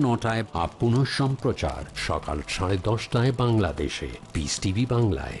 নটায় পুনঃ সম্প্রচার সকাল সাড়ে দশটায় বাংলাদেশে। পিস টিভি বাংলায়।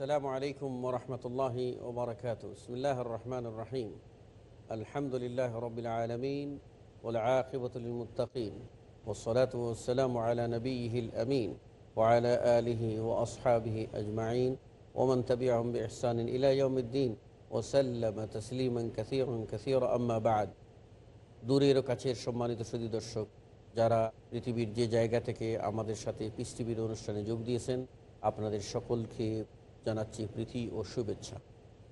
السلام عليكم ورحمة الله وبركاته بسم الله الرحمن الرحيم الحمد لله رب العالمين والعاقبة للمتقين والصلاة والسلام على نبيه الأمين وعلى آله وأصحابه أجمعين ومن تبعهم بإحسان إلى يوم الدين وسلم تسليما كثيرا كثيرا أما بعد দূরের ও কাছের সম্মানিত সুদী দর্শক যারা পৃথিবীর যে জায়গা থেকে আমাদের সাথে পিস টিভির অনুষ্ঠানে যোগ দিয়েছেন আপনাদের সকলকে জানাচ্ছি প্রীতি ও শুভেচ্ছা।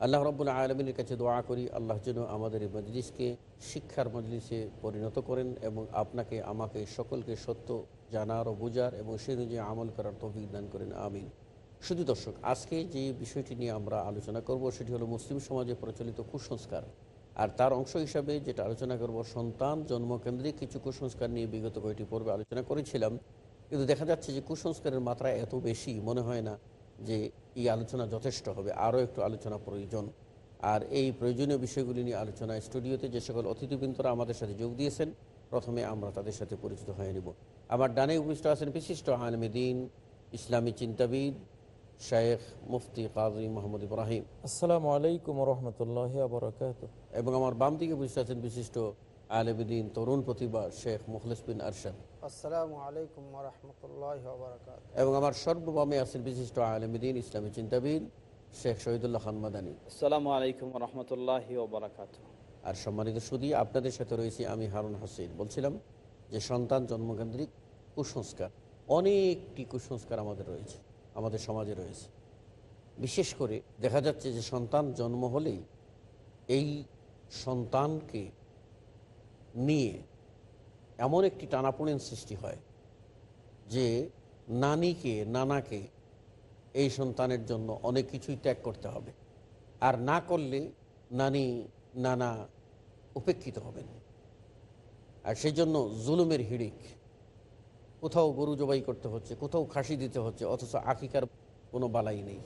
আল্লাহ রব্বুল আলমিনের কাছে দোয়া করি, আল্লাহ যেন আমাদের এই মজলিসকে শিক্ষার মজলিসে পরিণত করেন এবং আপনাকে, আমাকে সকলকে সত্য জানার ও বোঝার এবং সে অনুযায়ী আমল করার তৌফিক দান করেন, আমিন। শুধু দর্শক, আজকে যে বিষয়টি নিয়ে আমরা আলোচনা করব সেটি হলো মুসলিম সমাজে প্রচলিত কুসংস্কার। আর তার অংশ হিসাবে যেটা আলোচনা করব, সন্তান জন্মকেন্দ্রিক কিছু কুসংস্কার নিয়ে বিগত কয়েকটি পর্বে আলোচনা করেছিলাম। কিন্তু দেখা যাচ্ছে যে কুসংস্কারের মাত্রা এত বেশি, মনে হয় না যে এই আলোচনা যথেষ্ট হবে আরও একটু আলোচনা প্রয়োজন। আর এই প্রয়োজনীয় বিষয়গুলি নিয়ে আলোচনা স্টুডিওতে যে সকল অতিথিবৃন্দরা আমাদের সাথে যোগ দিয়েছেন প্রথমে আমরা তাদের সাথে পরিচিত হয়ে নিব। আমার ডানে উপস্থিত আছেন বিশিষ্ট আলমী দিন ইসলামী চিন্তাবিদ শেখ মুফতি কাজী মোহাম্মদ ইব্রাহিম। আসসালামু আলাইকুম রহমতুল্লাহ এবং আমার বাম দিকে উপস্থিত আছেন বিশিষ্ট আলেমদিন তরুণ প্রতিভা শেখ মুখলিস বিন আরশাদ। আসসালামু আলাইকুম রহমতুল্লাহ এবং আমার সর্ববামে আছেন বিশিষ্ট আলেমদিন ইসলামী চিন্তাবিদ শেখ শহীদুল্লাহ খান মাদানী। আসসালামু আলাইকুম রহমতুল্লাহ বারাকাত আর সম্মানিত সুদী আপনাদের সাথে রয়েছি আমি হারুন হাসিন। বলছিলাম যে সন্তান জন্মকেন্দ্রিক কুসংস্কার অনেকটি কুসংস্কার আমাদের রয়েছে আমাদের সমাজে রয়েছে। বিশেষ করে দেখা যাচ্ছে যে সন্তান জন্ম হলেই এই সন্তানকে নিয়ে এমন একটি টানাপোড়েন সৃষ্টি হয় যে নানিকে, নানাকে এই সন্তানের জন্য অনেক কিছুই ত্যাগ করতে হবে। আর না করলে নানি, নানা উপেক্ষিত হবেন। আর সেই জন্য জুলুমের হিড়িক, কোথাও গরু জবাই করতে হচ্ছে, কোথাও খাসি দিতে হচ্ছে, অথচ আকিকার কোনো বালাই নেই।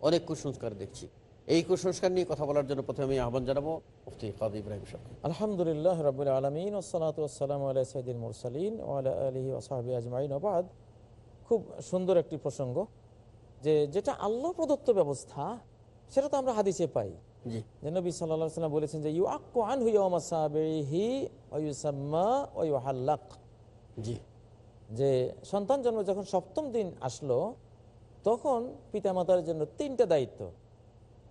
অনেক কুসংস্কার দেখছি। এই কুসংস্কার নিয়ে কথা বলার জন্য প্রথমে আমি আহ্বান জানাব মুফতি কাদ ইব্রাহিম সাহেব। আলহামদুলিল্লাহ রবিল আলমিন ওসালাত ওসালাম আল্লাহ মুরসালিন আলহি ওসাহাবি আজমাইন। ওবাদ খুব সুন্দর একটি প্রসঙ্গ যে যেটা আল্লাহ প্রদত্ত ব্যবস্থা সেটা তো আমরা হাদিসে পাই। জি। যে নবী সাল্লাহ সাল্লাম বলেছেন যে ইউ আক্কু আন হুইয়ামাসাবিহি ওয়ুসাম্মা ওয়ুহাল্লাক জি। যে সন্তান জন্ম যখন সপ্তম দিন আসলো তখন পিতামাতার জন্য তিনটা দায়িত্ব।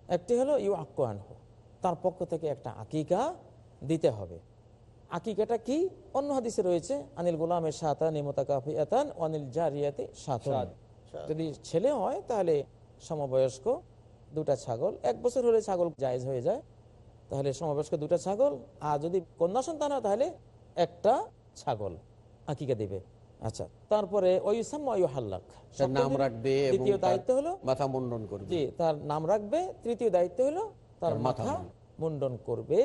একটি হলো ইউ আক্কু আনহু তার পক্ষ থেকে একটা আকিকা দিতে হবে। আকিকাটা কি? অন্য হাদিসে রয়েছে আনিল গোলামের সাতা নিমতা কাফিয়াতান অনিল জারিয়াতে সাত। যদি ছেলে হয় তাহলে সমবয়স্ক দুটা ছাগল এক বছর হলে ছাগল জায়েজ হয়ে যায় তাহলে সমবয়স্ক দুটা ছাগল আর যদি কন্যা সন্তান হয় তাহলে একটা ছাগল আকিকা দিবে। আচ্ছা তারপরে ওই নাম রাখবে দ্বিতীয় দায়িত্ব হলো মাথা মুন্ডন করবে। জি তার নাম রাখবে তৃতীয় দায়িত্ব হলো তার মাথা মুন্ডন। করবে।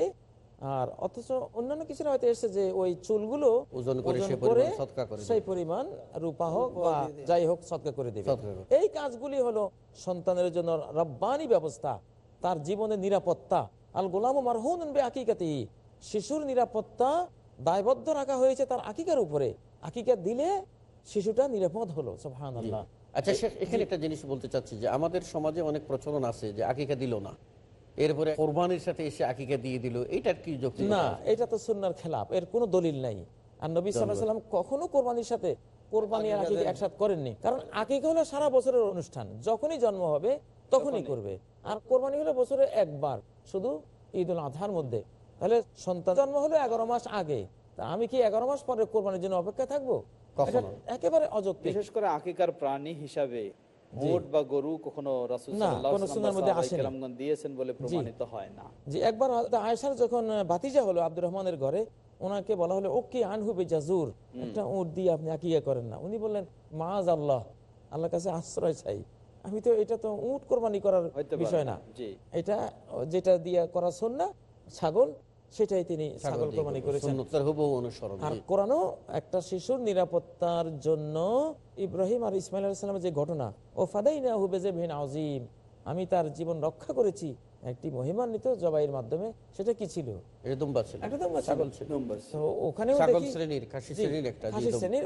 আর অথচ অন্যান্য কিছুর হয়তো এসেছে যে ওই চুলগুলো ওজন করে সেই পরিমাণ রূপা হোক বা যাই হোক সৎকা করে দেবে। এই কাজগুলি হলো সন্তানের জন্য রব্বানি ব্যবস্থা তার জীবনের নিরাপত্তা। আল গোলাম মারহুন শিশুর নিরাপত্তা দায়বদ্ধ রাখা হয়েছে তার আকিকার উপরে। আকিকা দিলে শিশুটা নিরাপদ হলো আচ্ছা শেখ এখানে একটা জিনিস বলতে চাচ্ছি যে আমাদের সমাজে অনেক প্রচলন আছে যে আকিকা দিল না। এরপরে কোরবানির সাথে এসে আকিকা দিয়ে দিল এটার কি যুক্তি না এটা তো সুন্নার খেলাফ এর কোনো দলিল নাই। আর নবী সাল্লাম কখনো কোরবানির সাথে কোরবানি আর আকিকা একসাথ করেননি। কারণ আকিকা হলো সারা বছরের অনুষ্ঠান যখনই জন্ম হবে তখনই করবে। আর কোরবানি হলো বছরে একবার শুধু ঈদ উল আজহার মধ্যে। তাহলে সন্তান জন্ম হলো এগারো মাস আগে। আমি কি এগারো মাস পরে কোরবানির জন্য অপেক্ষা থাকব? একেবারে অযৌক্তিক। বিশেষ করে আকিকার প্রাণী হিসাবে উট বা গরু কখনো রাসূল না, সাল্লাল্লাহু কোনো আলাইহি সুন্নাহর মধ্যে সাহাবায়ে আসেনি। কেরামগণ দিয়েছেন বলে প্রমাণিত হয় না। যে একবার হযরত যখন বাতিজা হলো আব্দুর রহমানের ঘরে ওনাকে বলা হলো ও কি জাজুর একটা উট দিয়ে আপনি আকিয়া করেন না। উনি বললেন মাজ আল্লাহ আল্লাহর কাছে আশ্রয় চাই। আমি তো এটা তো উট কোরবানি করার বিষয় না। এটা যেটা দিয়ে করা শোন না ছাগল সেটাই তিনি ছাগল কোরবানি করেছেন। আর। কোরআনও একটা শিশুর নিরাপত্তার জন্য ইব্রাহিম আর ইসমাইল আলাইসালামের যে ঘটনা ও ফাদাই না হুবেজে ভিন আজিম আমি তার জীবন রক্ষা করেছি একটি মহিমান্বিত জবাইয়ের মাধ্যমে সেটা কি ছিল?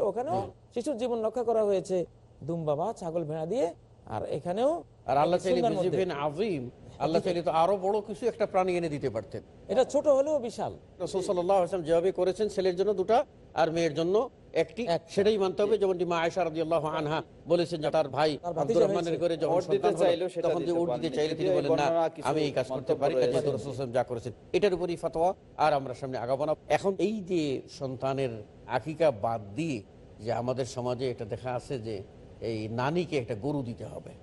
ওখানেও শিশুর জীবন রক্ষা করা হয়েছে। দুম্বা বা ছাগল ভেড়া দিয়ে আর এখানেও আর আল্লাহ আল্লাহ চাইলে তো আরও বড় কিছু একটা প্রাণী এনে দিতে পারতেন। এটা ছোট হলেও বিশাল। রসুল সাল্লাহ আসলাম যেভাবে করেছেন ছেলের জন্য দুটা আর মেয়ের জন্য একটি সেটাই মানতে হবে। যেমনটি মা আয়সা রাদিয়াল্লাহু আনহা বলেছেন যে তার ভাই আব্দুর রহমানের করে যখন সন্তান হলো, তখন যে ওট দিতে চাইলে তিনি বলেন না আমি এই কাজ করতে পারি না যেহেতু রসুল যা করেছেন এটার উপরই ফতোয়া আর আমরা সামনে আগাবো না। এখন এই যে সন্তানের আকিকা বাদ দিয়ে যে আমাদের সমাজে এটা দেখা আছে যে এই নানিকে একটা গরু দিতে হবে।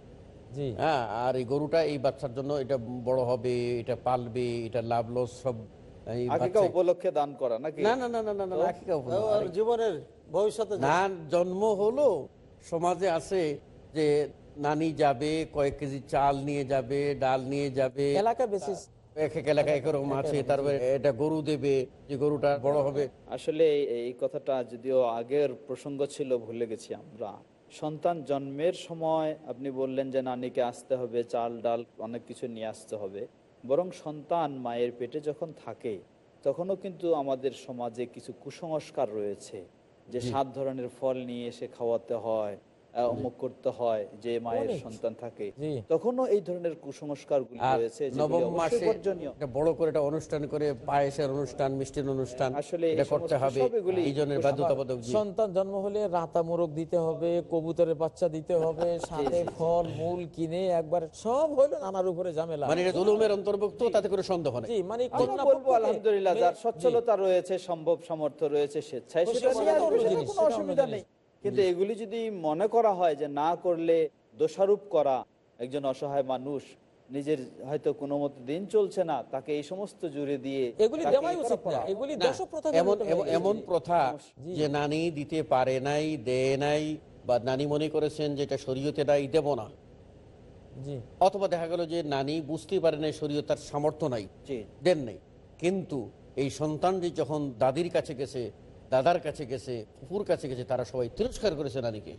হ্যাঁ আর এই গরুটা এই বাচ্চার জন্য এটা বড় হবে এটা পালবে এটা লাভ লস সব উপলক্ষে দান করা নাকি? না না না না না জীবনের ভবিষ্যতে না জন্ম হলো সমাজে আছে যে নানি যাবে কয়েক কেজি চাল নিয়ে যাবে ডাল নিয়ে যাবে। এলাকা বেসিস। এক এক এলাকায় একরকম আছে তারপরে এটা গরু দেবে যে গরুটা বড় হবে। আসলে এই কথাটা যদিও আগের প্রসঙ্গ ছিল ভুলে গেছি আমরা। সন্তান জন্মের সময় আপনি বললেন যে নানিকে আসতে হবে চাল ডাল অনেক কিছু নিয়ে আসতে হবে। বরং সন্তান মায়ের পেটে যখন থাকে তখনও কিন্তু আমাদের সমাজে কিছু কুসংস্কার রয়েছে। যে সাত ধরনের ফল নিয়ে এসে খাওয়াতে হয় অমুক করতে হয় যে মায়ের সন্তান থাকে তখনও এই ধরনের কুসংস্কার গুলি রয়েছে নবম মাসে বড় করে একটা অনুষ্ঠান করে পায়েসের অনুষ্ঠান মিষ্টির অনুষ্ঠান আসলে করতে হবে এই সন্তান জন্ম হলে রাতা মোরগ দিতে হবে কবুতরের বাচ্চা দিতে হবে সাথে ফল মূল কিনে একবার সব হইল নানার উপরে ঝামেলা। মানে এটা জুলুমের অন্তর্ভুক্ত তাতে করে সন্দেহ নেই। মানে বলব আলহামদুলিল্লাহ যার সচ্ছলতা রয়েছে সম্ভব সামর্থ্য রয়েছে স্বেচ্ছায় সেটা কোনো অসুবিধা নেই। কিন্তু এগুলি যদি মনে করা হয় যে না করলে দোষারোপ করা একজন অসহায় মানুষ নিজের হয়তো কোনো মতো দিন চলছে না তাকে এই সমস্ত জুড়ে দিয়ে এগুলি এমন প্রথা যে নানি দিতে পারে নাই দেয় নাই বা নানি মনে করেছেন যে এটা শরীয়তে নাই দেব না। অথবা দেখা গেল যে নানি বুঝতে পারে নাই শরীয়ত তার সামর্থ্য নাই জি। দেন নাই। কিন্তু এই সন্তানটি যখন দাদির কাছে গেছে দাদার কাছে গেছে ফুপুর কাছে গেছে তারা সবাই তিরস্কার করেছে নানিকে।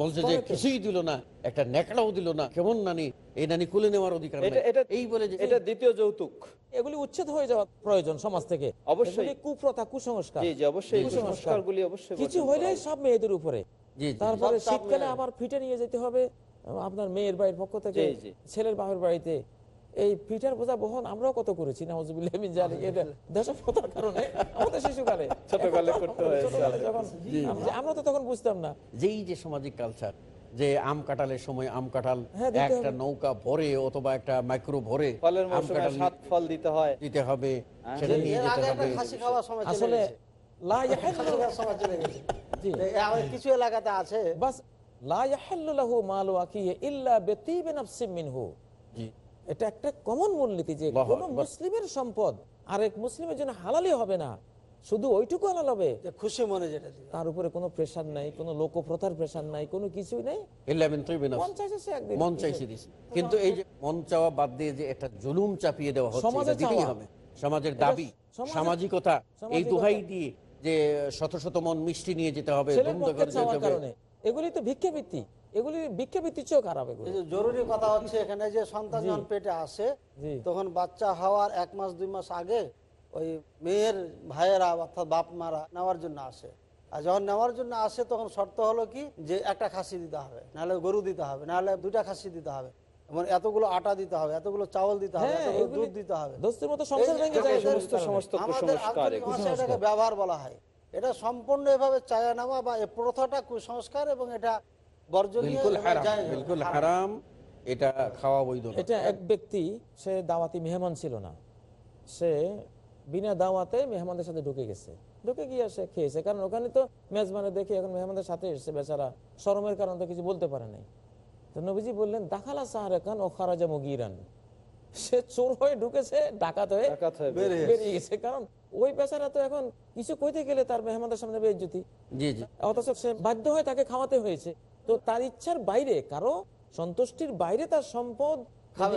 বলছে যে কিছুই দিল না একটা নেকড়াও দিল না কেমন নানি? এই নানি কুলে নেওয়ার অধিকার এটা নাই। এটা এই বলে যে এটা দ্বিতীয় যৌতুক। এগুলি উচ্ছেদ হয়ে যাওয়া প্রয়োজন সমাজ থেকে। অবশ্যই। কুপ্রথা কুসংস্কার। জি জি অবশ্যই। কুসংস্কার। কুসংস্কারগুলি অবশ্যই কিছু সব মেয়েদের উপরে। জি, জি। তারপরে শীতকালে আবার ফিটে নিয়ে যেতে হবে। আপনার মেয়ের বাড়ির পক্ষ থেকে। ছেলের বাপের বাড়িতে এই পিঠার বোঝা বহন আমরাও কত করেছি কারণে আমাদের শিশুকালে। যখন আমরা- তো তখন বুঝতাম না। যেই যে সামাজিক কালচার যে আম কাঁঠালের সময় আম কাঁঠাল হ্যাঁ, একটা নৌকা ভরে অথবা একটা মাইক্রো ভরে আম ফল দিতে হয়। দিতে হবে হ্যাঁ। সেটা নিয়ে যেতে হবে। আসলে কিছু এলাকাতে আছে। বাস লা ইয়াহিল্লু লাহু মালু আখিহি ইল্লা বিতিবি নাফসিন মিনহু। জি। এটা একটা কমন মূলনীতি যে কোন মুসলিমের সম্পদ আরেক মুসলিমের জন্য হালালই হবে না। শুধু ওইটুকু হালাল হবে? খুশি মনে যেটা তার উপরে কোনো প্রেশার নাই কোনো লোকপ্রথার প্রেশার নাই কোনো কিছুই নেই? মিন চাইছে কিন্তু এই যে মন চাওয়া বাদ দিয়ে যে একটা জুলুম চাপিয়ে দেওয়া হচ্ছে সমাজে এটা দিতেই হবে। সমাজের দাবি সামাজিকতা এই। দোহাই দিয়ে যে শত শত মন মিষ্টি নিয়ে যেতে হবে এগুলি তো ভিক্ষাবৃত্তি। এগুলি চেয়েও খারাপ এগুলি। জরুরি কথা হচ্ছে এখানে যে সন্তান যখন পেটে আসে তখন বাচ্চা হওয়ার এক মাস দুই মাস আগে ওই মেয়ের ভাইয়েরা অর্থাৎ বাপ মারা নেওয়ার জন্য আসে। আর যখন নেওয়ার জন্য আসে তখন শর্ত হলো কি? যে একটা খাসি দিতে হবে নাহলে গরু দিতে হবে নাহলে দুইটা খাসি দিতে হবে। এবং এতগুলো আটা দিতে হবে এতগুলো চাউল দিতে হবে হ্যাঁ, এতগুলো দুধ দিতে হবে। দোস্তের মতো সংসার ভেঙে যায় আমাদের সমস্ত কুসংস্কার আঞ্চলিক এগুলো। ভাষায় এটাকে ব্যবহার বলা হয়। এটা সম্পূর্ণ এভাবে চায়া নেওয়া বা এই প্রথাটা কুসংস্কার এবং এটা বিলকুল হারাম জায়েজ। বিলকুল হারাম। এটা খাওয়া বৈধ এটা এক ব্যক্তি সে দাওয়াতি মেহমান ছিল না। সে বিনা দাওয়াতে মেহমানদের সাথে ঢুকে গেছে। ঢুকে গিয়ে সে খেয়েছে। কারণ ওখানে তো মেজবানে দেখে এখন মেহমানদের সাথে এসছে বেচারা শরমের কারণে তো কিছু বলতে পারে নাই। তো নবীজি বললেন দাখালা সাহারে খান ও খারাজা মুগিরান। সে চোর হয়ে ঢুকেছে ডাকাত হয়ে বেরিয়ে গেছে। কারণ ওই বেচারা তো এখন কিছু কইতে গেলে তার মেহমানদের সামনে বেজ্জতি। জি জি। অথচ সে বাধ্য হয়ে তাকে খাওয়াতে হয়েছে। তো তার ইচ্ছার বাইরে কারও সন্তুষ্টির বাইরে তার সম্পদ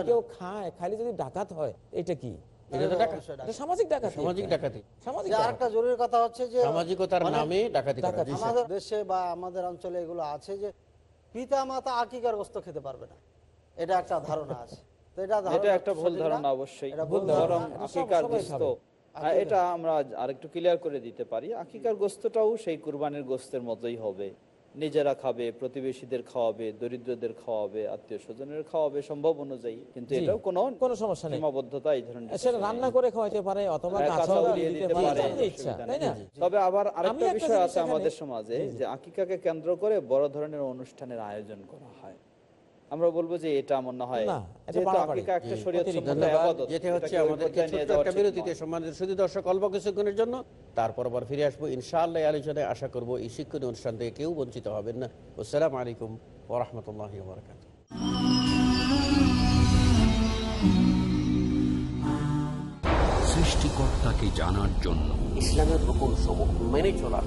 কেউ খায় খালি যদি ডাকাত হয় এটা কি? এটা তো ডাকাত। এটা সামাজিক ডাকাতি। সামাজিক আরেকটা জরুরি কথা হচ্ছে যে সামাজিকতার নামে ডাকাতি করা জি, স্যার। আমাদের দেশে বা আমাদের অঞ্চলে এগুলো আছে যে পিতা মাতা আকিকার গোস্ত খেতে পারবে না। এটা একটা ধারণা আছে। এটা এটা একটা ভুল ধারণা অবশ্যই। এটা বরং। হ্যাঁ, এটা আমরা আরেকটু ক্লিয়ার করে দিতে পারি। আকিকার গোস্তটাও সেই কুরবানির গোস্তের মতোই হবে। নিজেরা খাবে প্রতিবেশীদের খাওয়াবে দরিদ্রদের খাওয়াবে আত্মীয় স্বজনের খাওয়াবে সম্ভব অনুযায়ী। কিন্তু এটাও কোনো কোনো সমস্যা নেই। সীমাবদ্ধতা এই ধরনের সেটা রান্না করে খাওয়াতে পারে অথবা হ্যাঁ, তবে আবার আরেকটা বিষয় আছে আমাদের সমাজে যে আকিকাকে কেন্দ্র করে বড় ধরনের অনুষ্ঠানের আয়োজন করা হয়। আমরা বলব যে এটা মনে হয়। না, নয়। শুধু দর্শক অল্প কিছুক্ষণের জন্য তারপর আবার ফিরে আসব ইনশাআল্লাহ এই আলোচনায়। আশা করব এই শিক্ষণীয় অনুষ্ঠান থেকে কেউ বঞ্চিত হবেন না। আসসালামু আলাইকুম ওরহমতুল্লাহ বরকাত সৃষ্টিকর্তাকে জানার জন্য ইসলামের রকম সমূহ মেনে চলার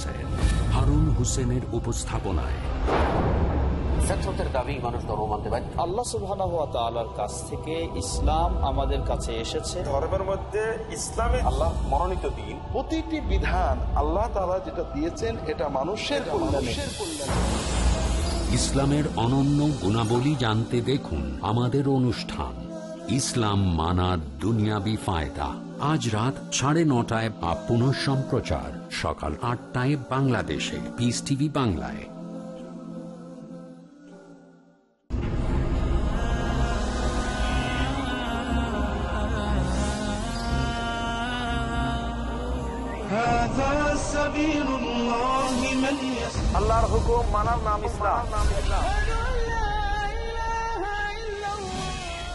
হারুন হুসেনের উপস্থাপনায়। দাবি মানুষ ধর্ম মানতে পারে আল্লাহ সুবহানাহু ওয়া তাআলার কাছ থেকে ইসলাম আমাদের কাছে এসেছে। ধর্মের মধ্যে ইসলামে আল্লাহ মনোনীত দিন। প্রতিটি বিধান আল্লাহ তাআলা যেটা দিয়েছেন এটা মানুষের কল্যাণে ইসলামের অনন্য গুণাবলী জানতে দেখুন আমাদের অনুষ্ঠান। ইসলাম মানার দুনিয়াবি ফায়দা। আজ রাত সাড়ে নটায় বা পুনঃ সম্প্রচার। সকাল আটটায় বাংলাদেশে। পিস টিভি বাংলায়। আল্লাহর হুকুম মানার নাম ইসলাম।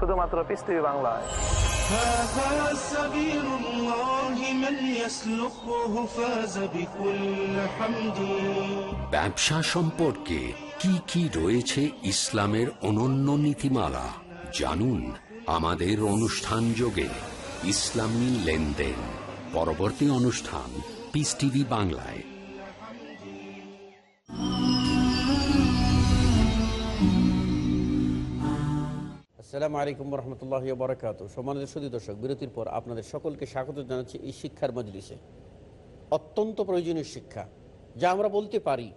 শুধুমাত্র পিস টিভি বাংলায়। ব্যবসা সম্পর্কে কি কি রয়েছে ইসলামের অনন্য নীতিমালা জানুন আমাদের অনুষ্ঠান যোগে ইসলামী লেনদেন। পরবর্তী অনুষ্ঠান পিস টিভি বাংলায়। সালাম আলাইকুম রহমতুল্লাহ বরাকাত সম্মানিত সুদী দর্শক বিরতির পর আপনাদের সকলকে স্বাগত জানাচ্ছি এই শিক্ষার মজলিসে। অত্যন্ত প্রয়োজনীয় শিক্ষা যা আমরা বলতে পারি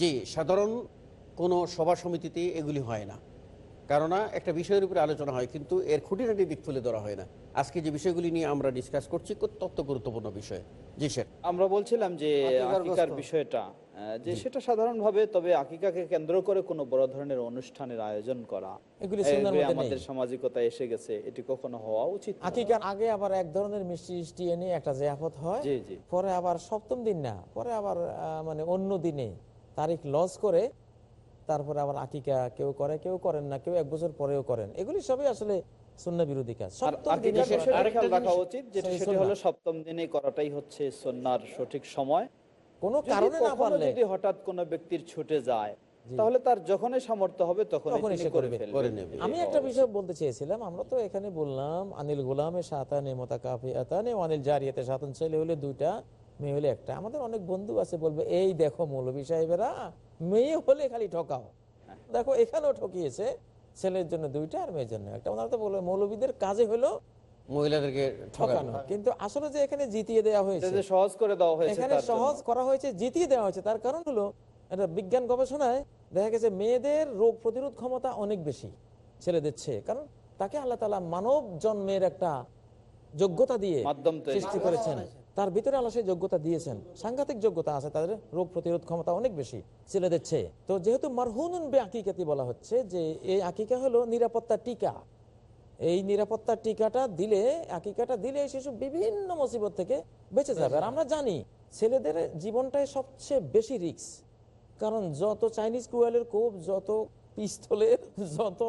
যে সাধারণ কোনো সভা সমিতিতে এগুলি হয় না। কেননা একটা বিষয়ের উপরে আলোচনা হয় কিন্তু এর খুঁটিনাটি দিক তুলে ধরা হয় না। আজকে যে বিষয়গুলি নিয়ে আমরা ডিসকাস করছি অত্যন্ত গুরুত্বপূর্ণ বিষয়। জি স্যার আমরা বলছিলাম যে। বিষয়টা যে সেটা সাধারণভাবে তবে আকিকাকে কেন্দ্র করে কোনো বড় ধরনের অনুষ্ঠানের আয়োজন করা। আমাদের সামাজিকতায় এসে গেছে এটি কখনো হওয়া উচিত আকিকার আগে আবার এক ধরনের মিষ্টি মিষ্টি এনে একটা জিয়াফত হয় জি, জি। পরে আবার সপ্তম দিন না পরে আবার মানে অন্য দিনে তারিখ লস করে তারপরে আবার আকিকা কেউ করে কেউ করেন না কেউ এক বছর পরেও করেন। এগুলি সবই আসলে বিরোধী কাজ। রাখা উচিত যেটা হলো সপ্তম দিনে করাটাই হচ্ছে সন্ন্যার সঠিক সময়। কোনো কারণে না পারলে যদি হঠাৎ কোনো ব্যক্তির ছুটে যায় তাহলে তার যখনই সামর্থ্য হবে তখন। আমি একটা বিষয় বলতে চেয়েছিলাম আমরা তো এখানে বললাম আনিল গোলামে সাতানে মোতা কাফি আতানে অনিল জারিয়াতে সাতান ছেলে হলে দুইটা মেয়ে হলে একটা। আমাদের অনেক বন্ধু আছে বলবে এই দেখো মৌলবী সাহেবেরা মেয়ে হলে খালি ঠকাও। দেখো এখানেও ঠকিয়েছে ছেলের জন্য দুইটা আর মেয়ের জন্য একটা। ওনারা তো বলবে মৌলবীদের কাজে হলো মহিলাদেরকে ঠকানো কিন্তু আসলে যে এখানে জিতিয়ে দেওয়া হয়েছে সহজ করে দেওয়া হয়েছে এখানে সহজ করা হয়েছে জিতিয়ে দেওয়া হয়েছে। তার কারণ হলো এটা বিজ্ঞান গবেষণায় দেখা গেছে মেয়েদের রোগ প্রতিরোধ ক্ষমতা অনেক বেশি ছেলেদের চেয়ে। কারণ তাকে আল্লাহ তালা মানব জন্মের একটা যোগ্যতা দিয়ে সৃষ্টি করেছেন। তার ভিতরে আল্লাহ সেই যোগ্যতা দিয়েছেন। সাংঘাতিক যোগ্যতা আছে তাদের রোগ প্রতিরোধ ক্ষমতা অনেক বেশি ছেলেদের চেয়ে। তো যেহেতু মারহুনুন বে আকিকাতি বলা হচ্ছে যে এই আকিকা হলো নিরাপত্তা টিকা। এই নিরাপত্তার টিকাটা দিলে একিকাটা দিলে শিশু বিভিন্ন মুসিবত থেকে বেঁচে যাবে। আর আমরা জানি ছেলেদের জীবনটাই সবচেয়ে বেশি রিক্স কারণ যত চাইনিজ কুয়ালের কোপ, যত পিস্তলের যত।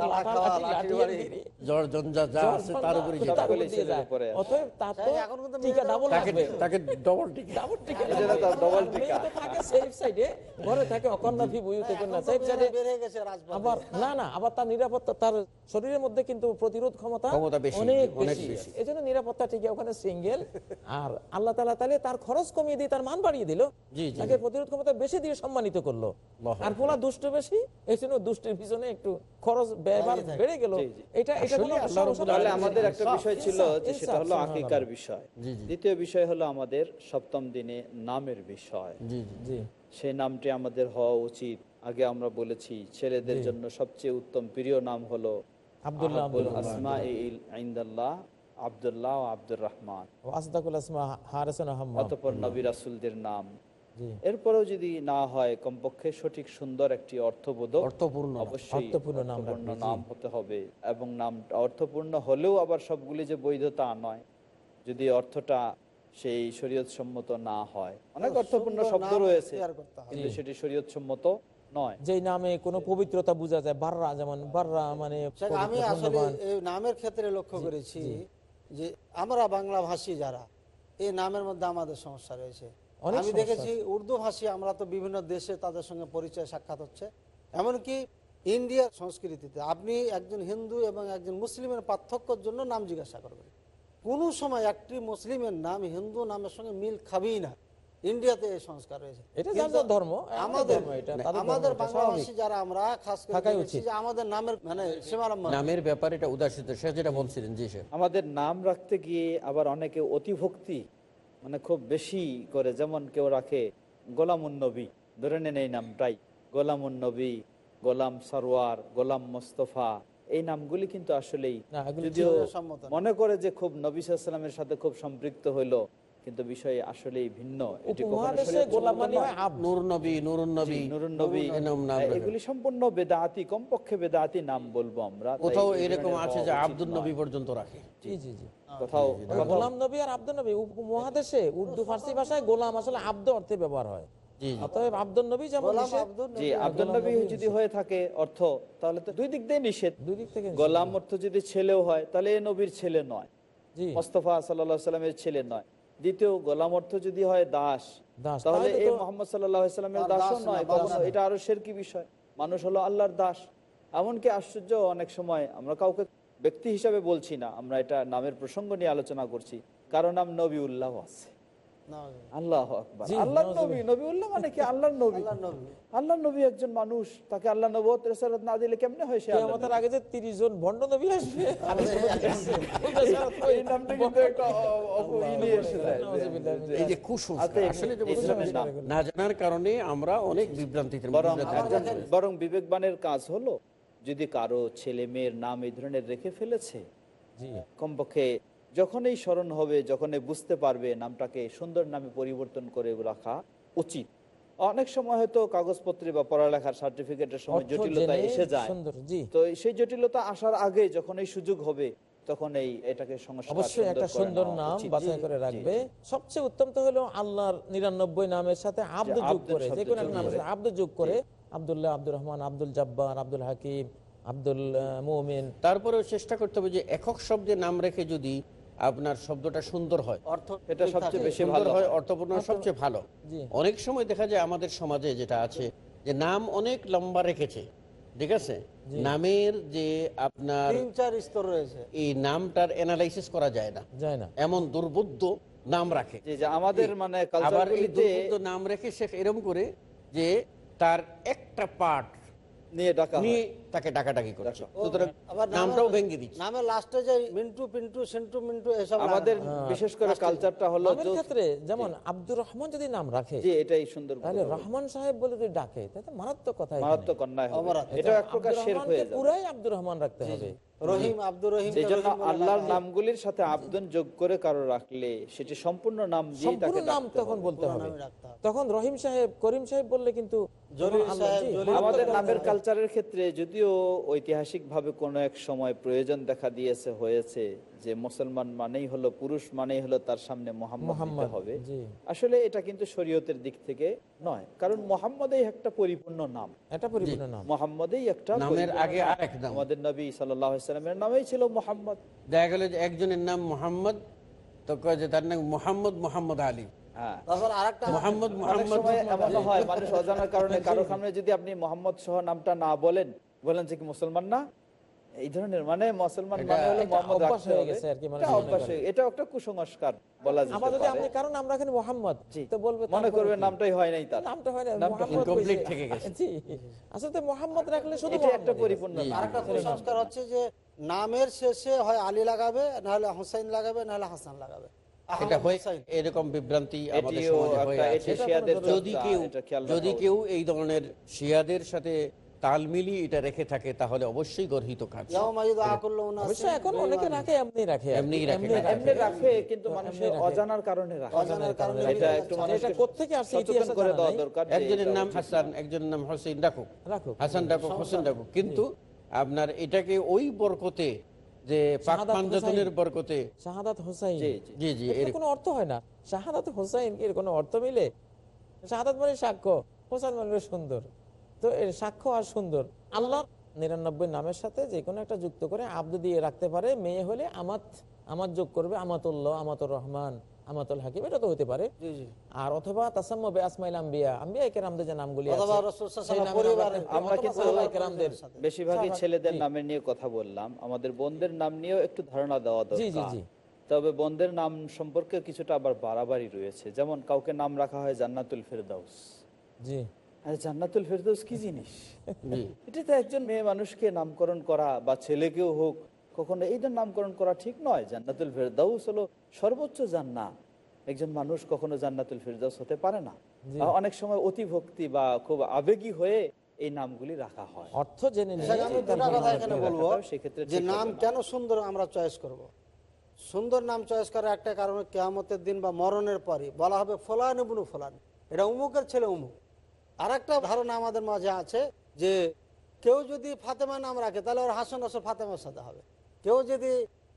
আবার না না আবার তার নিরাপত্তা তার শরীরের মধ্যে কিন্তু প্রতিরোধ ক্ষমতা অনেক অনেক বেশি। এই জন্য নিরাপত্তা ঠিক ওখানে সিঙ্গেল আর আল্লাহ তালা তাহলে তার খরচ কমিয়ে দিয়ে তার মান বাড়িয়ে দিল। জি, জি। তাকে প্রতিরোধ ক্ষমতা বেশি দিয়ে সম্মানিত করল। আর পোলা দুষ্ট বেশি এই জন্য দুষ্টের পিছনে একটু খরচ ব্যবহার বেড়ে গেল। এটা কোনো। তাহলে আমাদের একটা বিষয় ছিল যে সেটা হলো আকিকার বিষয়। দ্বিতীয় বিষয় হলো আমাদের সপ্তম দিনে নামের বিষয়। জি জি। জি। সেই নামটি আমাদের হওয়া উচিত। আগে আমরা বলেছি ছেলেদের জন্য সবচেয়ে উত্তম প্রিয় নাম হলো আব্দুল্লাহ আসমা ইন্দাল্লাহ আব্দুল্লাহ আব্দুর রহমান। অতপর নবী রাসুলদের নাম। এরপরেও যদি না হয় কমপক্ষে সঠিক সুন্দর একটি অর্থবোধক অর্থপূর্ণ অবশ্যই অর্থপূর্ণ নাম। নাম হতে হবে এবং নামটা অর্থপূর্ণ হলেও আবার সবগুলি যে বৈধতা নয়। যদি অর্থটা সেই শরীয়ত সম্মত না হয় অনেক অর্থপূর্ণ শব্দ রয়েছে। কিন্তু সেটি শরীয়ত সম্মত নয়। যেই নামে কোনো পবিত্রতা বোঝা যায় বাররা যেমন বাররা মানে আমি আসলে এই নামের ক্ষেত্রে লক্ষ্য করেছি যে আমরা বাংলা ভাষী যারা এই নামের মধ্যে আমাদের সমস্যা রয়েছে। আমি দেখেছি উর্দু ভাষী আমরা তো বিভিন্ন দেশে তাদের সঙ্গে পরিচয় সাক্ষাৎ হচ্ছে। এমনকি ইন্ডিয়ার সংস্কৃতিতে আপনি একজন হিন্দু এবং একজন মুসলিমের পার্থক্যর জন্য নাম জিজ্ঞাসা করবেন। কোনো সময় একটি মুসলিমের নাম হিন্দু নামের সঙ্গে মিল খাবেই না। ইন্ডিয়াতে এই সংস্কার রয়েছে ধর্ম, আমাদের আমাদের ধর্ম এটা, আমাদের এটা যারা আমরা খাস করে আমাদের নামের মানে নামের ব্যাপারে এটা উদাসিত সে যেটা বলছিলেন জি স্যার। আমাদের নাম রাখতে গিয়ে আবার অনেকে অতিভক্তি মানে খুব বেশি করে যেমন কেউ রাখে গোলামুন নবী ধরে নেন এই নামটাই। গোলামুন নবী গোলাম সরোয়ার গোলাম মোস্তফা এই নামগুলি কিন্তু আসলেই যদিও মনে করে যে খুব নবী সাল্লামের সাথে খুব সম্পৃক্ত হইল কিন্তু বিষয় আসলেই ভিন্ন। মানে। এগুলি সম্পূর্ণ বেদাতি কমপক্ষে বেদাতি নাম বলব আমরা কোথাও এরকম আছে যে আব্দুল নবী পর্যন্ত রাখে। জি জি জি। কোথাও গোলাম নবী আর আব্দুল নবী উপমহাদেশে উর্দু ফার্সি ভাষায় গোলাম আসলে আব্দ অর্থে ব্যবহার হয়। জি জি। অতএব আব্দুল নবী যেমন গোলাম নিষেধ, আব্দুল জি আব্দুল নবী যদি হয়ে থাকে অর্থ তাহলে তো দুই দিক দিয়ে নিষেধ। দুই দিক থেকে গোলাম অর্থ যদি ছেলেও হয় তাহলে এ নবীর ছেলে নয়। মোস্তফা সাল্লাহ সাল্লামের ছেলে নয়। দ্বিতীয় গোলাম অর্থ যদি হয় দাস তাহলে এই মোহাম্মদ সাল্লামের দাসও দাস নয়। এটা আরও শেরকি বিষয়। মানুষ হলো আল্লাহর দাস। এমনকি আশ্চর্য অনেক সময় আমরা কাউকে ব্যক্তি হিসাবে বলছি না আমরা এটা নামের প্রসঙ্গ নিয়ে আলোচনা করছি। কারও নাম নবী উল্লাহ আছে আল্লাহ আকবার। আল্লাহ নাউজুবিল্লাহ। নবী। নবীউল্লাহ মানে কি? আল্লাহ নবী। আল্লাহ নবী। একজন মানুষ তাকে আল্লাহ নবত রেসালত না দিলে কেমনে হয় সে আমাদের আগে যে তিরিশ জন ভণ্ড নবী আসবে এই নামটা কিন্তু একটা অ- অপ- ই নিয়ে এসে যায়। এই যে কুসংস্কার আচ্ছা। না। জানার কারণে আমরা অনেক বিভ্রান্তিতে বরং বিবেকবানের কাজ হলো যদি কারও ছেলে মেয়ের নাম এই ধরনের রেখে ফেলেছে কমপক্ষে যখনই স্মরণ হবে যখনই বুঝতে পারবে নামটাকে সুন্দর নামে পরিবর্তন করে রাখা উচিত। অনেক সময় হয়তো কাগজপত্রে বা পড়ালেখার সার্টিফিকেটের সময় জটিলতা এসে যায়। তো সেই জটিলতা আসার আগে যখন এই সুযোগ হবে তখন এই এটাকে অবশ্যই একটা সুন্দর নাম উচিত। বাছাই করে রাখবে। সবচেয়ে উত্তম তো হলো আল্লাহর নিরানব্বই নামের সাথে আব্দু যোগ করে যে কোনো যোগ একটা নাম করে। আব্দু যোগ করে। আব্দুল্লাহ আব্দুর রহমান আব্দুল জব্বার আব্দুল হাকিম আব্দুল মুমিন। তারপরেও চেষ্টা করতে হবে যে একক শব্দে নাম রেখে যদি আপনার শব্দটা সুন্দর হয় অর্থ এটা সবচেয়ে বেশি ভালো। হয়। অর্থপূর্ণ সবচেয়ে ভালো। অনেক সময় দেখা যায় আমাদের সমাজে যেটা আছে যে নাম অনেক লম্বা রেখেছে ঠিক আছে? নামের যে আপনার তিন চার স্তর রয়েছে। এই নামটার অ্যানালাইসিস করা যায় না। যায় না। এমন দুর্বুদ্ধ নাম রাখে। যে আমাদের মানে আবার এই দুর্বুদ্ধ নাম রেখে সে এরকম করে যে তার একটা পার্ট নিয়ে ডাকা নিয়ে তাকে ডাকাডাকি করছে। সুতরাং নামটাও ভেঙে দিচ্ছে। নামের লাস্টে যে মিন্টু পিন্টু সিন্টু মিন্টু এসব আমাদের বিশেষ করে কালচারটা হলো ক্ষেত্রে যেমন আব্দুর রহমান যদি নাম রাখে জি এটাই সুন্দর তাহলে রহমান সাহেব বলে যদি ডাকে তাহলে মারাত্মক কথা মারাত্মক অন্যায় হবে। এটা এক প্রকার হয়ে যাবে। পুরাই আব্দুর রহমান রাখতে হবে। রহিম আব্দুর রহিম আল্লাহর নামগুলির সাথে আব্দুন যোগ করে কারও রাখলে সেটি সম্পূর্ণ নাম দিয়ে তাকে নাম তখন বলতে হবে। নামে। তখন রহিম সাহেব করিম সাহেব বললে কিন্তু আমাদের নামের কালচারের ক্ষেত্রে যদিও ঐতিহাসিক ভাবে কোনো এক সময় প্রয়োজন দেখা দিয়েছে হয়েছে যে মুসলমান মানেই হলো পুরুষ মানেই হলো তার সামনে মোহাম্মদ হবে। আসলে এটা কিন্তু শরীয়তের দিক থেকে নয় কারণ মোহাম্মদেই একটা পরিপূর্ণ নাম। এটা পরিপূর্ণ নাম। মোহাম্মদেই একটা নামের আগে আরেক নাম। আমাদের নবী সাল্লাল্লাহু আলাইহি সাল্লামের নামেই ছিল মোহাম্মদ। দেখা গেল যে একজনের নাম মোহাম্মদ তো কয় যে তার নাম মোহাম্মদ মোহাম্মদ আলী। হ্যাঁ। মোহাম্মদ মোহাম্মদ এমন হয় মানুষ অজানার কারণে কারও সামনে যদি আপনি মোহাম্মদ সহ নামটা না বলেন বলেন যে কি মুসলমান না এই ধরনের মানে মুসলমান এটা- মানে হলো মোহাম্মদ অভ্যাস হয়ে গেছে আর কি, মানুষ অভ্যাস করে। এটাও একটা কুসংস্কার বলা যেতে আবার যদি আপনি কারও নাম রাখেন মোহাম্মদ তো বলবে মনে করবে নামটাই হয় নাই তার। নামটা হয় না মোহাম্মদ incomplete থেকে গেছে। জি। আসলে মোহাম্মদ রাখলে শুধু এটা একটা পরিপূর্ণ আরেকটা কুসংস্কার হচ্ছে যে নামের শেষে হয় আলী লাগাবে নাহলে হুসাইন লাগাবে নাহলে হাসান লাগাবে। এটা হয়ে এরকম বিভ্রান্তি আমাদের সমাজে হয়ে আছে। যদি কেউ খেয়াল যদি কেউ এই ধরনের শিয়াদের সাথে তাল মিলিয়ে এটা রেখে থাকে তাহলে অবশ্যই গর্হিত কাজ। এখন অনেকে রাখে এমনি রাখে। রাখে, এমনি রাখে। এমনি রাখে কিন্তু মানুষের অজানার কারণে রাখে। অজানার কারণে এটা একটু এটা কোত্থেকে আসছে ইতিহাসে করে দেওয়া দরকার একজনের নাম হাসান একজনের নাম হোসেন ডাকুক রাখুক হাসান ডাকুক হোসেন ডাকুক কিন্তু আপনার এটাকে ওই বরকতে যে পাক পাঞ্জাতনের বরকতে শাহাদাত হোসাইন। জি, জি। এর কোনো অর্থ হয় না। শাহাদাত হোসাইন এর কোনো অর্থ মিলে? শাহাদাত মানে সাক্ষ্য। হোসাইন মানে সুন্দর। তো এর সাক্ষ্য আর সুন্দর। আল্লাহ নিরানব্বই নামের সাথে যে কোনো একটা যুক্ত করে আব্দ দিয়ে রাখতে পারে মেয়ে হলে আমাত আমার যোগ করবে আমাতুল্লাহ আমাতুর রহমান আমাতুল হাকিম এটা তো হতে পারে। জি জি। আর অথবা তাসাম্মবে আসমাইল আম্বিয়া আম্বিয়া কেরামদের যে নামগুলি আমরা কিন্তু কেরামদের বেশিরভাগই ছেলেদের নামের নিয়ে কথা বললাম। আমাদের বোনদের নাম নিয়েও একটু ধারণা দেওয়া জি জি দরকার। জি। তবে বোনদের নাম সম্পর্কে কিছুটা আবার বাড়াবাড়ি রয়েছে। যেমন কাউকে নাম রাখা হয় জান্নাতুল ফেরদাউস। জি। জান্নাতুল ফেরদাউস কি জিনিস? এটা তো একজন মেয়ে মানুষকে নামকরণ করা বা ছেলেকেও হোক কখনো এইটার নামকরণ করা ঠিক নয়। জান্নাতুল ফেরদাউস হলো সর্বোচ্চ জান্নাত একজন মানুষ কখনো জান্নাতুল ফেরদাউস হতে পারে না। অনেক সময় অতি ভক্তি বা খুব আবেগী হয়ে এই নামগুলি রাখা হয়। অর্থ জেনে কথা এখানে বলব সেক্ষেত্রে যে নাম কেন সুন্দর আমরা চয়েস করব। সুন্দর নাম চয়েস করার একটা কারণ কেয়ামতের দিন বা মরণের পরে বলা হবে ফলান ইবনু ফলান। এটা উমুকের ছেলে উমুক। আর একটা ধারণা আমাদের মাঝে আছে যে কেউ যদি ফাতেমা নাম রাখে তাহলে ওর হাসান রসল ফাতেমার সাথে হবে কেউ যদি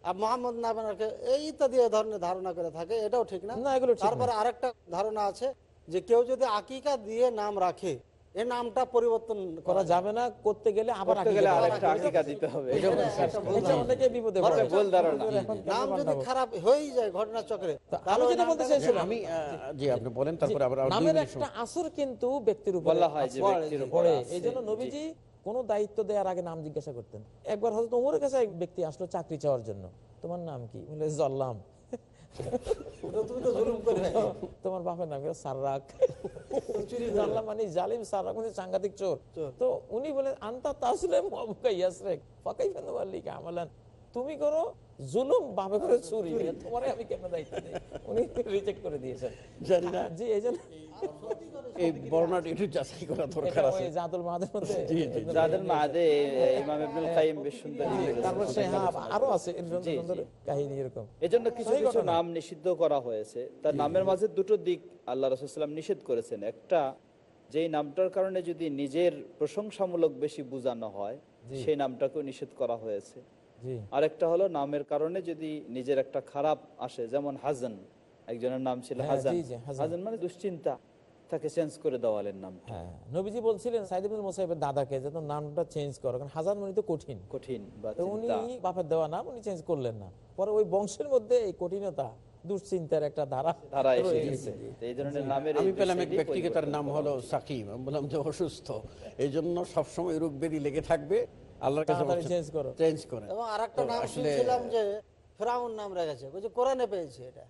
মোহাম্মদ নাম রাখে এই ইত্যাদি এ ধরনের ধারণা করে থাকে এটাও ঠিক না না, এগুলো ঠিক না। তারপরে আরেকটা ধারণা আছে যে কেউ যদি আকিকা দিয়ে নাম রাখে এ নামটা পরিবর্তন করা যাবে না করতে গেলে আবার করতে গেলে আকিকা আরেকটা দিতে হবে। আকিকা দিতে হবে এটা অনেকে বিপদে বরং পড়ে। এটা ভুল ধারণা। নাম যদি খারাপ হয়েই যায় ঘটনা চক্রে আমি যেটা বলতে চাইছিলাম আমি জি আপনি বলেন তারপরে আবার নামের একটা আসর কিন্তু ব্যক্তির উপর বলা হয় যে ব্যক্তির উপর পড়ে। এই জন্য নবীজি কোন দায়িত্ব দেওয়ার আগে নাম জিজ্ঞাসা করতেন। একবার হয়তো উমরের কাছে এক ব্যক্তি আসলো চাকরি চাওয়ার জন্য। তোমার নাম কি? বলে জল্লাম। তোমার বাপের নাম কি? চুরি জানলাম মানে জালিম সার্রাক মানে সাংঘাতিক চোর। তো উনি বলেন আন্তা তাসলে আবুকা ইয়াসরেক ফাকাই ফেন্দু আল্লিকা আমালান। তুমি করো জুলুম করে চুরি তোমারে আমি কেন দায়িত্ব দিই? উনি রিজেক্ট করে দিয়েছেন। জানি না। জি এই জন্য এই বর্ণাটা একটু যাচাই করা দরকার আছে। জাতুল মাহাদের মধ্যে যাদের মাদে ইমাম ইবনুল কাইম বেশ সুন্দর তারপর সে হ্যাঁ আরও আছে এর সুন্দর সুন্দর কাহিনী এরকম। এজন্য কিছু কিছু নাম নিষিদ্ধ করা হয়েছে। তার নামের মাঝে দুটো দিক আল্লাহ রসুলাম নিষেধ করেছেন। একটা যেই নামটার কারণে যদি নিজের প্রশংসামূলক বেশি বোঝানো হয় সেই নামটাকেও নিষেধ করা হয়েছে। আরেকটা হলো নামের কারণে যদি নিজের একটা খারাপ আসে যেমন হাজান একজনের নাম ছিল হ্যাঁ, হাজান। হাজান। মানে দুশ্চিন্তা তাকে চেঞ্জ করে দেওয়ালেন নাম। হ্যাঁ নবীজি বলছিলেন সাইদ মুসাইবের দাদাকে যে নামটা চেঞ্জ করো কারণ হাজার মনি তো কঠিন। কঠিন উনি বাপের দেওয়া নাম উনি চেঞ্জ করলেন না। পরে ওই বংশের মধ্যে এই কঠিনতা দুশ্চিন্তার একটা ধারা ধারা এসে গেছে। গেছে। এই ধরনের নামের এই আমি পেলাম এক ব্যক্তিকে তার নাম হলো সাকিব আমি বললাম যে অসুস্থ। এই জন্য সবসময় রোগ ব্যাধি লেগে থাকবে। আল্লাহর কাছে change করো। চেঞ্জ করে। এবং আর একটা তো নাম শুনছিলাম যে ফেরাউন নাম রেখেছে। বলছে কোরআনে পেয়েছে এটা।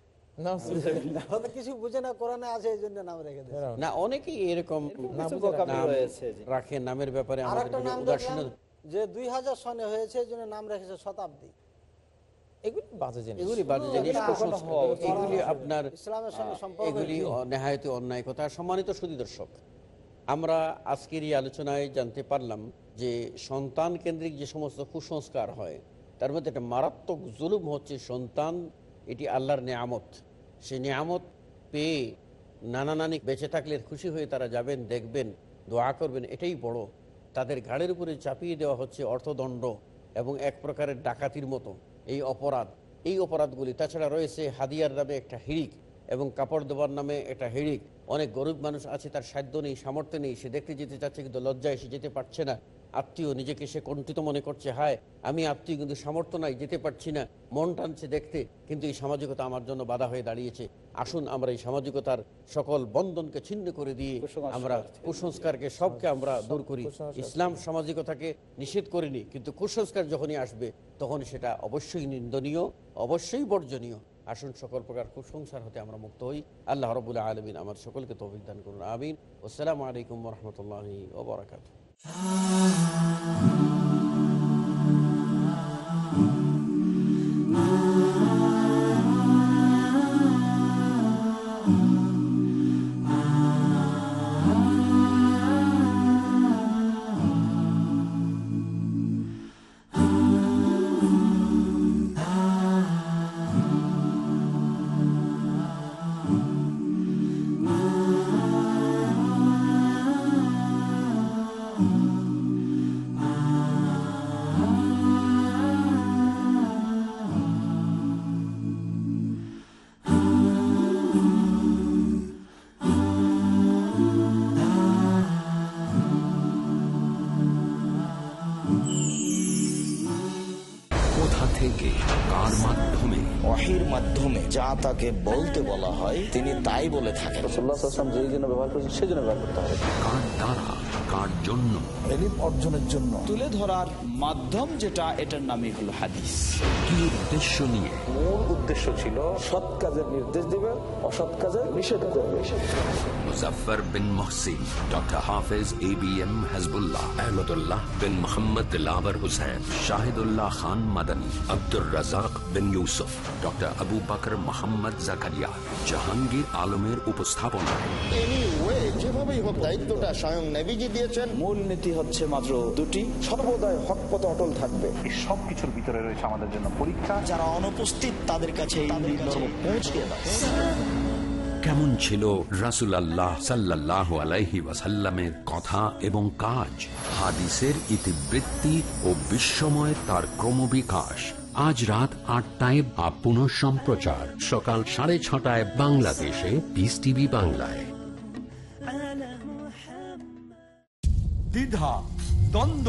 কিছু বুঝে না কোরআনে আছে এই জন্য নাম রেখে না অনেকেই এরকম কিছু বোকামি নাম রয়েছে, জি। রাখে নামের ব্যাপারে আর আমাদের একটা যদি নাম উদাসীন দেখলাম যে দুই হাজার সনে হয়েছে এই জন্য নাম রেখেছে শতাব্দী। এগুলি বাজে জিনিস। এগুলি বাজে জিনিস এটা কুসংস্কার। কখনো হওয়া। উচিত এগুলি আপনার ইসলামের সঙ্গে সম্পর্ক এগুলি নেহায়ত অন্যায় কথা সম্মানিত সুদী দর্শক আমরা আজকের এই আলোচনায় জানতে পারলাম যে সন্তান কেন্দ্রিক যে সমস্ত কুসংস্কার হয়, তার মধ্যে একটা মারাত্মক জুলুম হচ্ছে সন্তান, এটি আল্লাহর নেয়ামত। সে নেয়ামত পেয়ে নানা নানি বেঁচে থাকলে খুশি হয়ে তারা যাবেন, দেখবেন, দোয়া করবেন, এটাই বড়। তাদের ঘাড়ের উপরে চাপিয়ে দেওয়া হচ্ছে অর্থদণ্ড এবং এক প্রকারের ডাকাতির মতো এই অপরাধ। এই অপরাধগুলি, তাছাড়া রয়েছে হাদিয়ার নামে একটা হিড়িক এবং কাপড় দেওয়ার নামে একটা হিড়িক। অনেক গরিব মানুষ আছে, তার সাধ্য নেই, সামর্থ্য নেই, সে দেখতে যেতে চাচ্ছে কিন্তু লজ্জায় সে যেতে পারছে না। আত্মীয় নিজেকে সে কণ্ঠিত মনে করছে হায় আমি আত্মীয় কিন্তু সামর্থ্য নাই যেতে পারছি না। মন টানছে দেখতে কিন্তু এই সামাজিকতা আমার জন্য বাধা হয়ে দাঁড়িয়েছে। আসুন আমরা এই সামাজিকতার সকল বন্ধনকে ছিন্ন করে দিয়ে আমরা কুসংস্কারকে সবকে আমরা দূর করি। ইসলাম সামাজিকতাকে নিষেধ করেনি কিন্তু কুসংস্কার যখনই আসবে তখন সেটা অবশ্যই নিন্দনীয় অবশ্যই বর্জনীয়। আসুন সকল প্রকার কুসংস্কার হতে আমরা মুক্ত হই। আল্লাহ রবুল্লাহ আলমিন আমার সকলকে তো অভিজ্ঞান করুন। আমিন। আসসালামু আলাইকুম রহমতুল্লাহি ওবরাকাত কোথা থেকে কার মাধ্যমে? ওয়াহির মাধ্যমে যা তাকে বলতে বলা হয় তিনি তাই বলে থাকেন। যেই জন্য ব্যবহার করছেন সেই জন্য ব্যবহার করতে হবে। কার দ্বারা? কার জন্য? এলিম অর্জনের জন্য। তুলে ধরার মাধ্যম যেটা এটার নামই হলো হাদিস। কি উদ্দেশ্য নিয়ে? মূল উদ্দেশ্য ছিল সৎ কাজের নির্দেশ দিবে অসৎ কাজের নিষেধ করবে Muzaffar bin Mohsin doctor Hafez A B M Hasbullah Ahmadullah bin Mohammad Dilawar Hossain Shahidullah Khan Madani Abdur Razzak bin Yusuf doctor Abu Bakar Mohammad Zakaria Jahangir আলমের উপস্থাপনায় যেভাবেই হোক দায়িত্বটা স্বয়ং নেভিজি দিয়েছেন। মূল নীতি হচ্ছে মাত্র দুটি। সর্বদাই হক পথে অটল থাকবে। এই সব কিছুর ভিতরে রয়েছে আমাদের জন্য পরীক্ষা। যারা অনুপস্থিত তাদের কাছে পৌঁছে কেমন ছিল রাসুল আল্লাহ সাল্লাহ আলাইহি ওয়াসাল্লামের কথা এবং কাজ? হাদিসের ইতিবৃত্তি ও বিশ্বময় তার ক্রমবিকাশ। আজ রাত আটটায় বা পুনঃ সম্প্রচার। সকাল সাড়ে ছটায় বাংলাদেশে পিস টিভি বাংলায়। দ্বিধা দ্বন্দ্ব